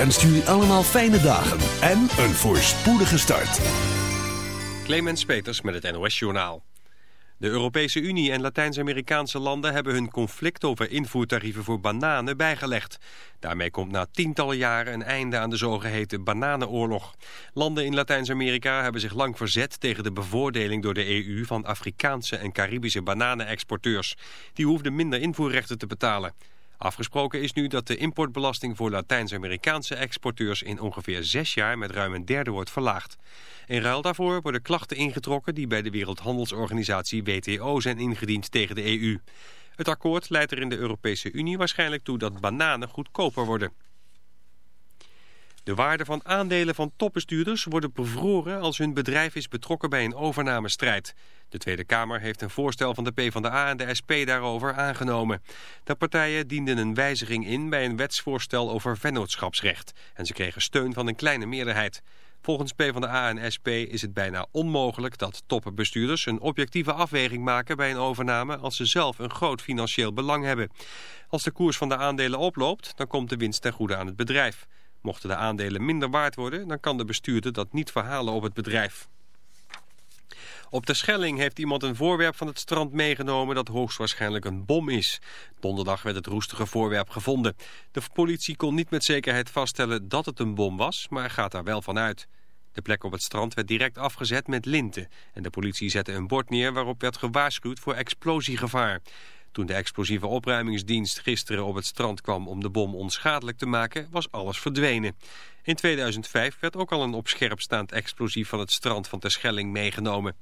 wenst jullie allemaal fijne dagen en een voorspoedige start. Clemens Peters met het NOS Journaal. De Europese Unie en Latijns-Amerikaanse landen hebben hun conflict over invoertarieven voor bananen bijgelegd. Daarmee komt na tientallen jaren een einde aan de zogeheten bananenoorlog. Landen in Latijns-Amerika hebben zich lang verzet tegen de bevoordeling door de EU van Afrikaanse en Caribische bananenexporteurs. Die hoefden minder invoerrechten te betalen. Afgesproken is nu dat de importbelasting voor Latijns-Amerikaanse exporteurs in ongeveer zes jaar met ruim een derde wordt verlaagd. In ruil daarvoor worden klachten ingetrokken die bij de Wereldhandelsorganisatie WTO zijn ingediend tegen de EU. Het akkoord leidt er in de Europese Unie waarschijnlijk toe dat bananen goedkoper worden. De waarde van aandelen van topbestuurders worden bevroren als hun bedrijf is betrokken bij een overnamestrijd. De Tweede Kamer heeft een voorstel van de PvdA en de SP daarover aangenomen. De partijen dienden een wijziging in bij een wetsvoorstel over vennootschapsrecht. En ze kregen steun van een kleine meerderheid. Volgens PvdA en SP is het bijna onmogelijk dat toppenbestuurders een objectieve afweging maken bij een overname als ze zelf een groot financieel belang hebben. Als de koers van de aandelen oploopt, dan komt de winst ten goede aan het bedrijf. Mochten de aandelen minder waard worden, dan kan de bestuurder dat niet verhalen op het bedrijf. Op de Schelling heeft iemand een voorwerp van het strand meegenomen dat hoogstwaarschijnlijk een bom is. Donderdag werd het roestige voorwerp gevonden. De politie kon niet met zekerheid vaststellen dat het een bom was, maar gaat daar wel van uit. De plek op het strand werd direct afgezet met linten en de politie zette een bord neer waarop werd gewaarschuwd voor explosiegevaar. Toen de explosieve opruimingsdienst gisteren op het strand kwam om de bom onschadelijk te maken, was alles verdwenen. In 2005 werd ook al een op scherp staand explosief van het strand van Terschelling meegenomen.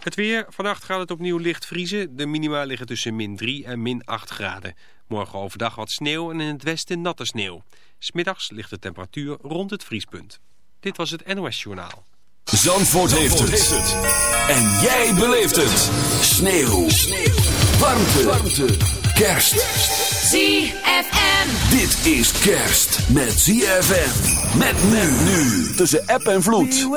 Het weer. Vannacht gaat het opnieuw licht vriezen. De minima liggen tussen min 3 en min 8 graden. Morgen overdag wat sneeuw en in het westen natte sneeuw. Smiddags ligt de temperatuur rond het vriespunt. Dit was het NOS Journaal. Zandvoort, heeft, het. En jij beleeft het. Sneeuw. sneeuw. Warmte. Warmte. Kerst. ZFM. Dit is kerst met ZFM. Met men nu. Tussen app en vloed.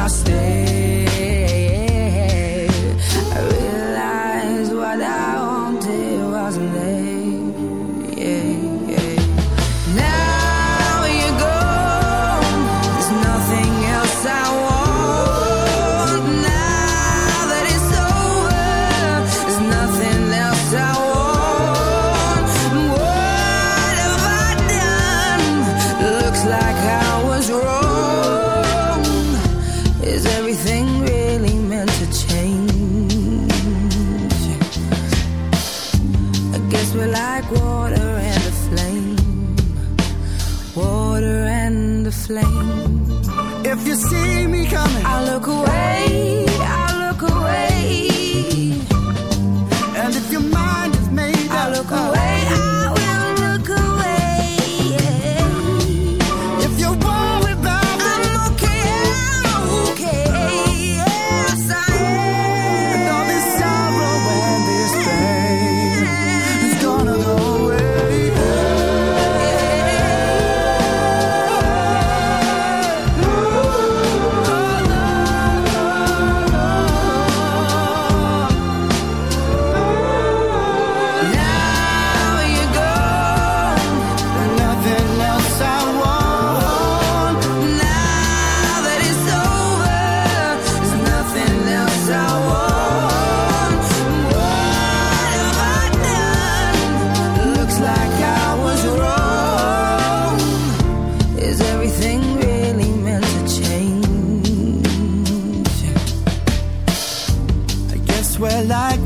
I still plane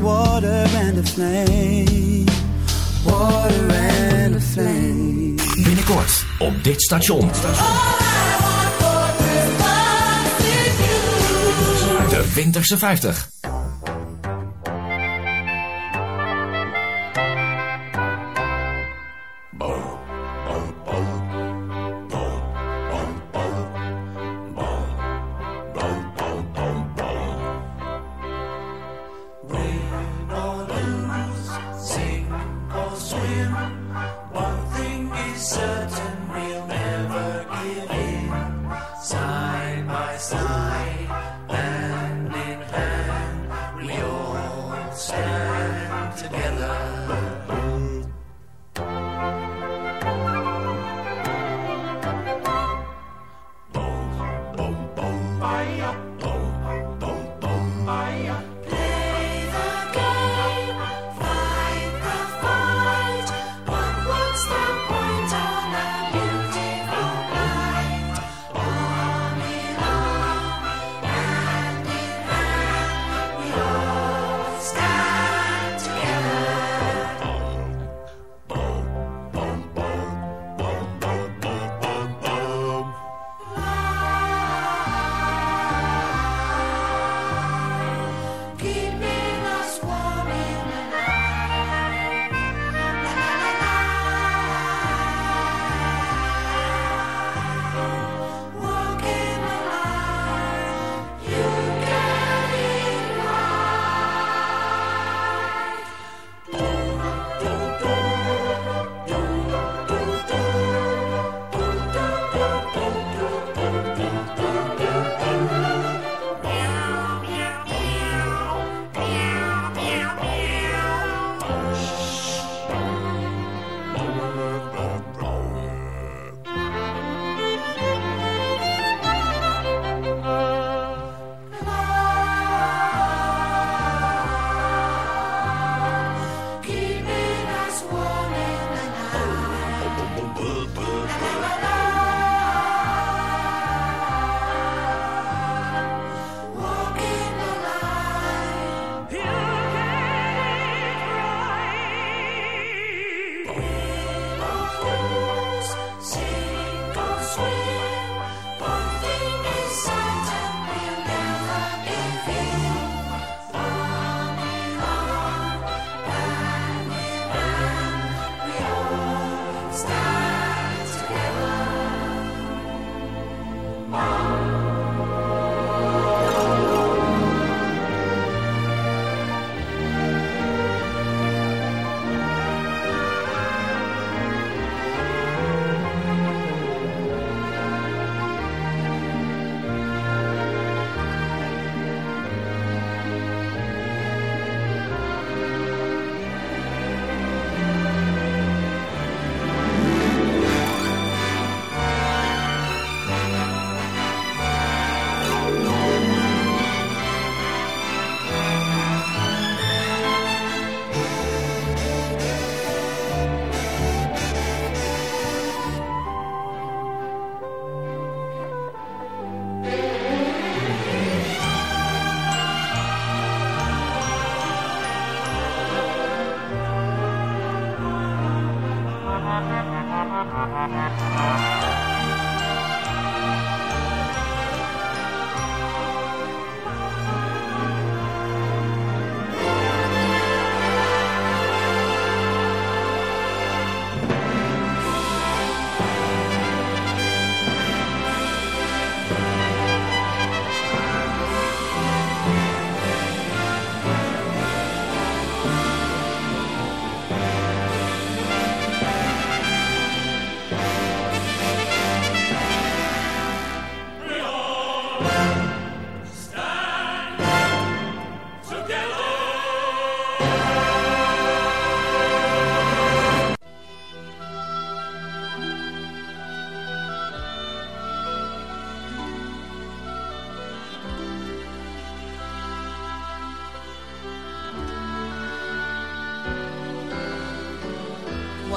water and a flame. Water and a flame. Binnenkort op dit station. De Winterse 50. Thank you.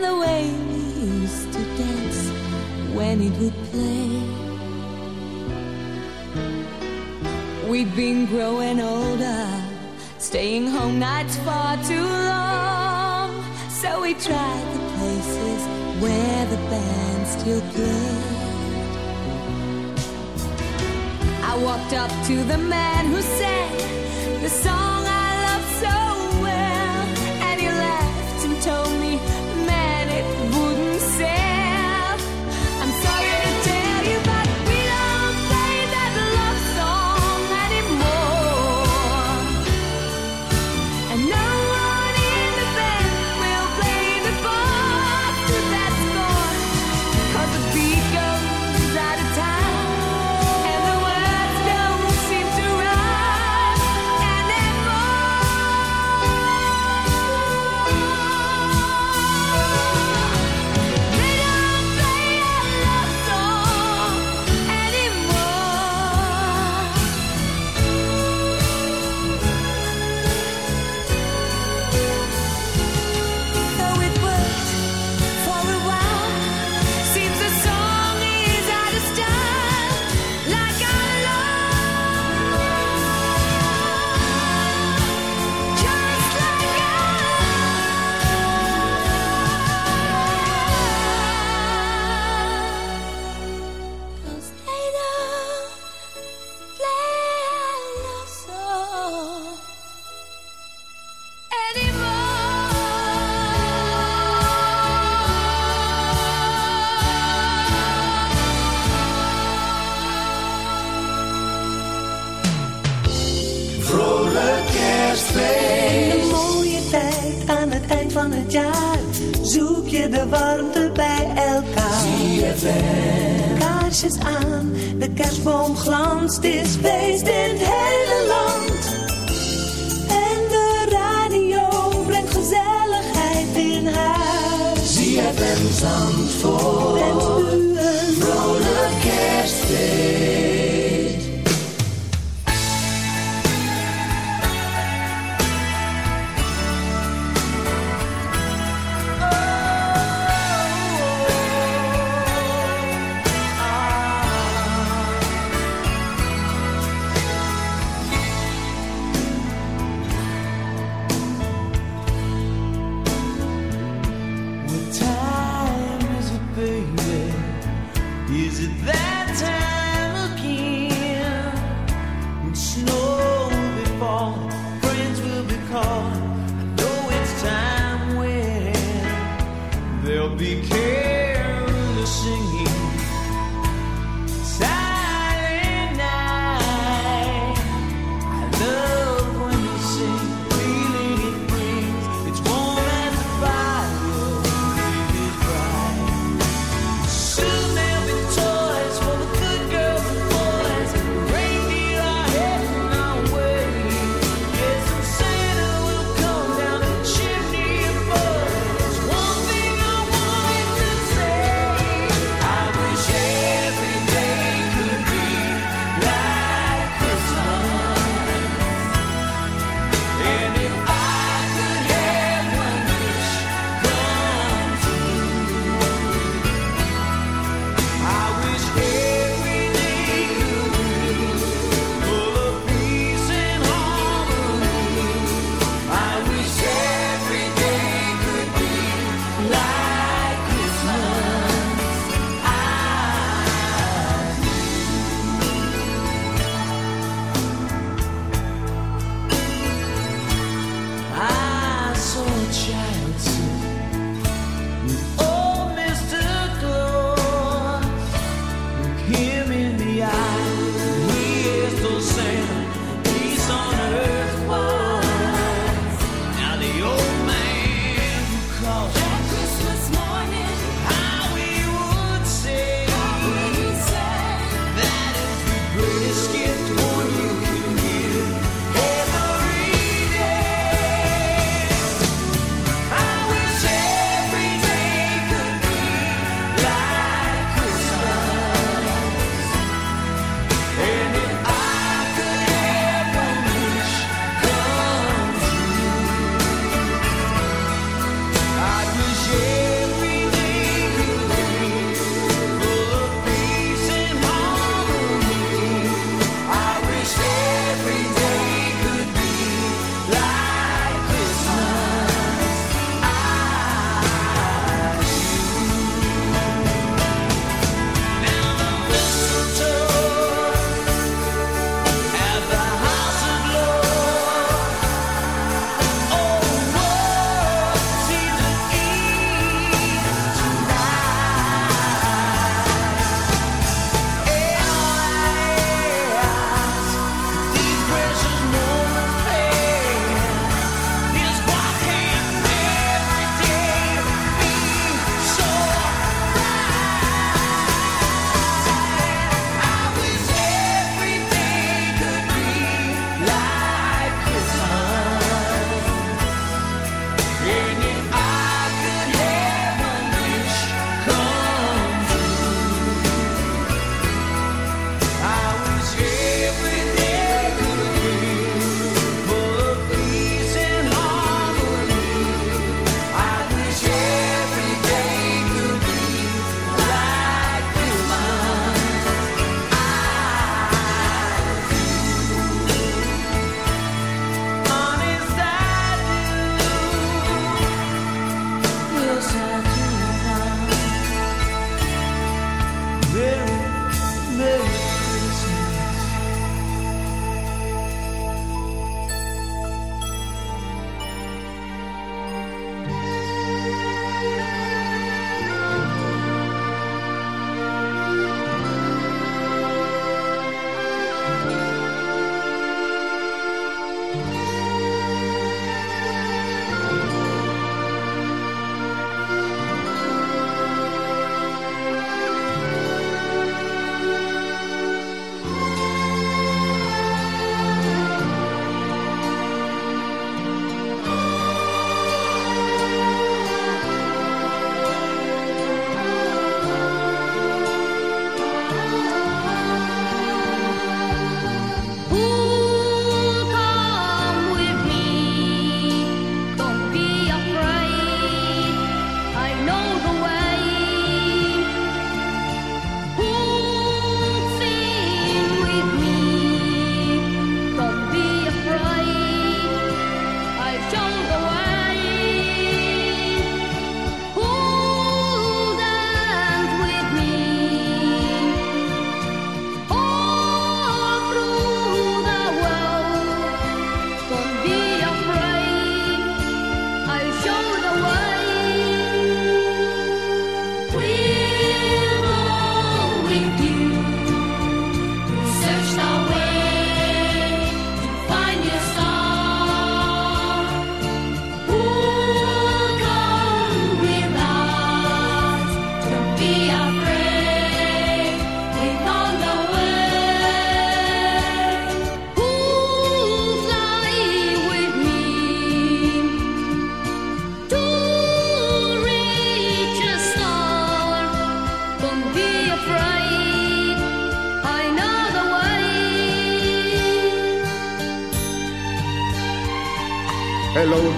the way we used to dance when it would play. We'd been growing older, staying home nights far too long. So we tried the places where the band still played. I walked up to the man who said,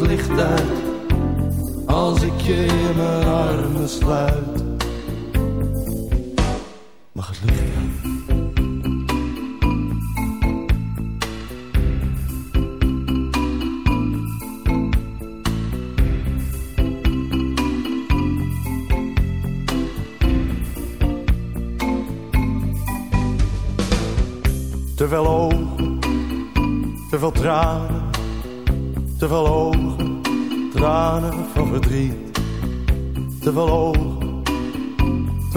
het licht uit als ik je in mijn armen sluit.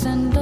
and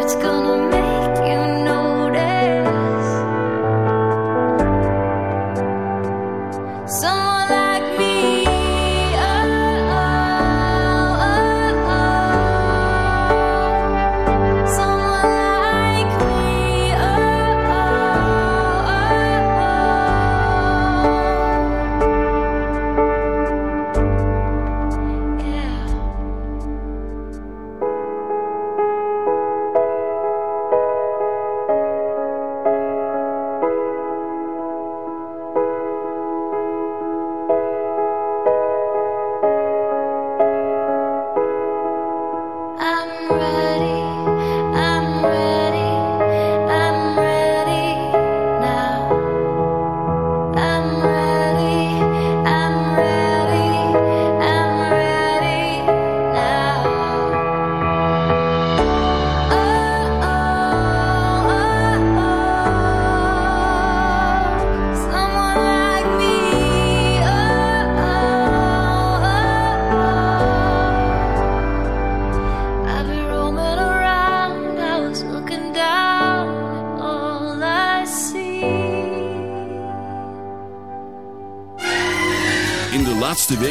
it's gonna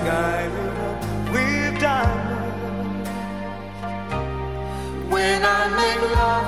sky with diamonds. When I make love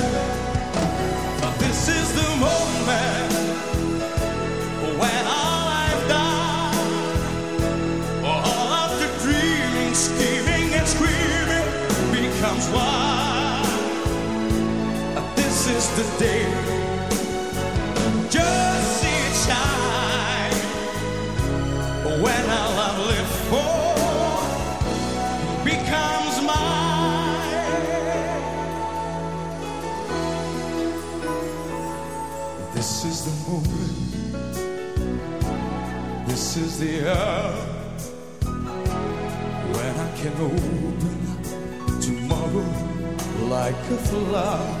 See it shine when lived for oh, becomes mine. This is the moment. This is the hour when I can open tomorrow like a flower.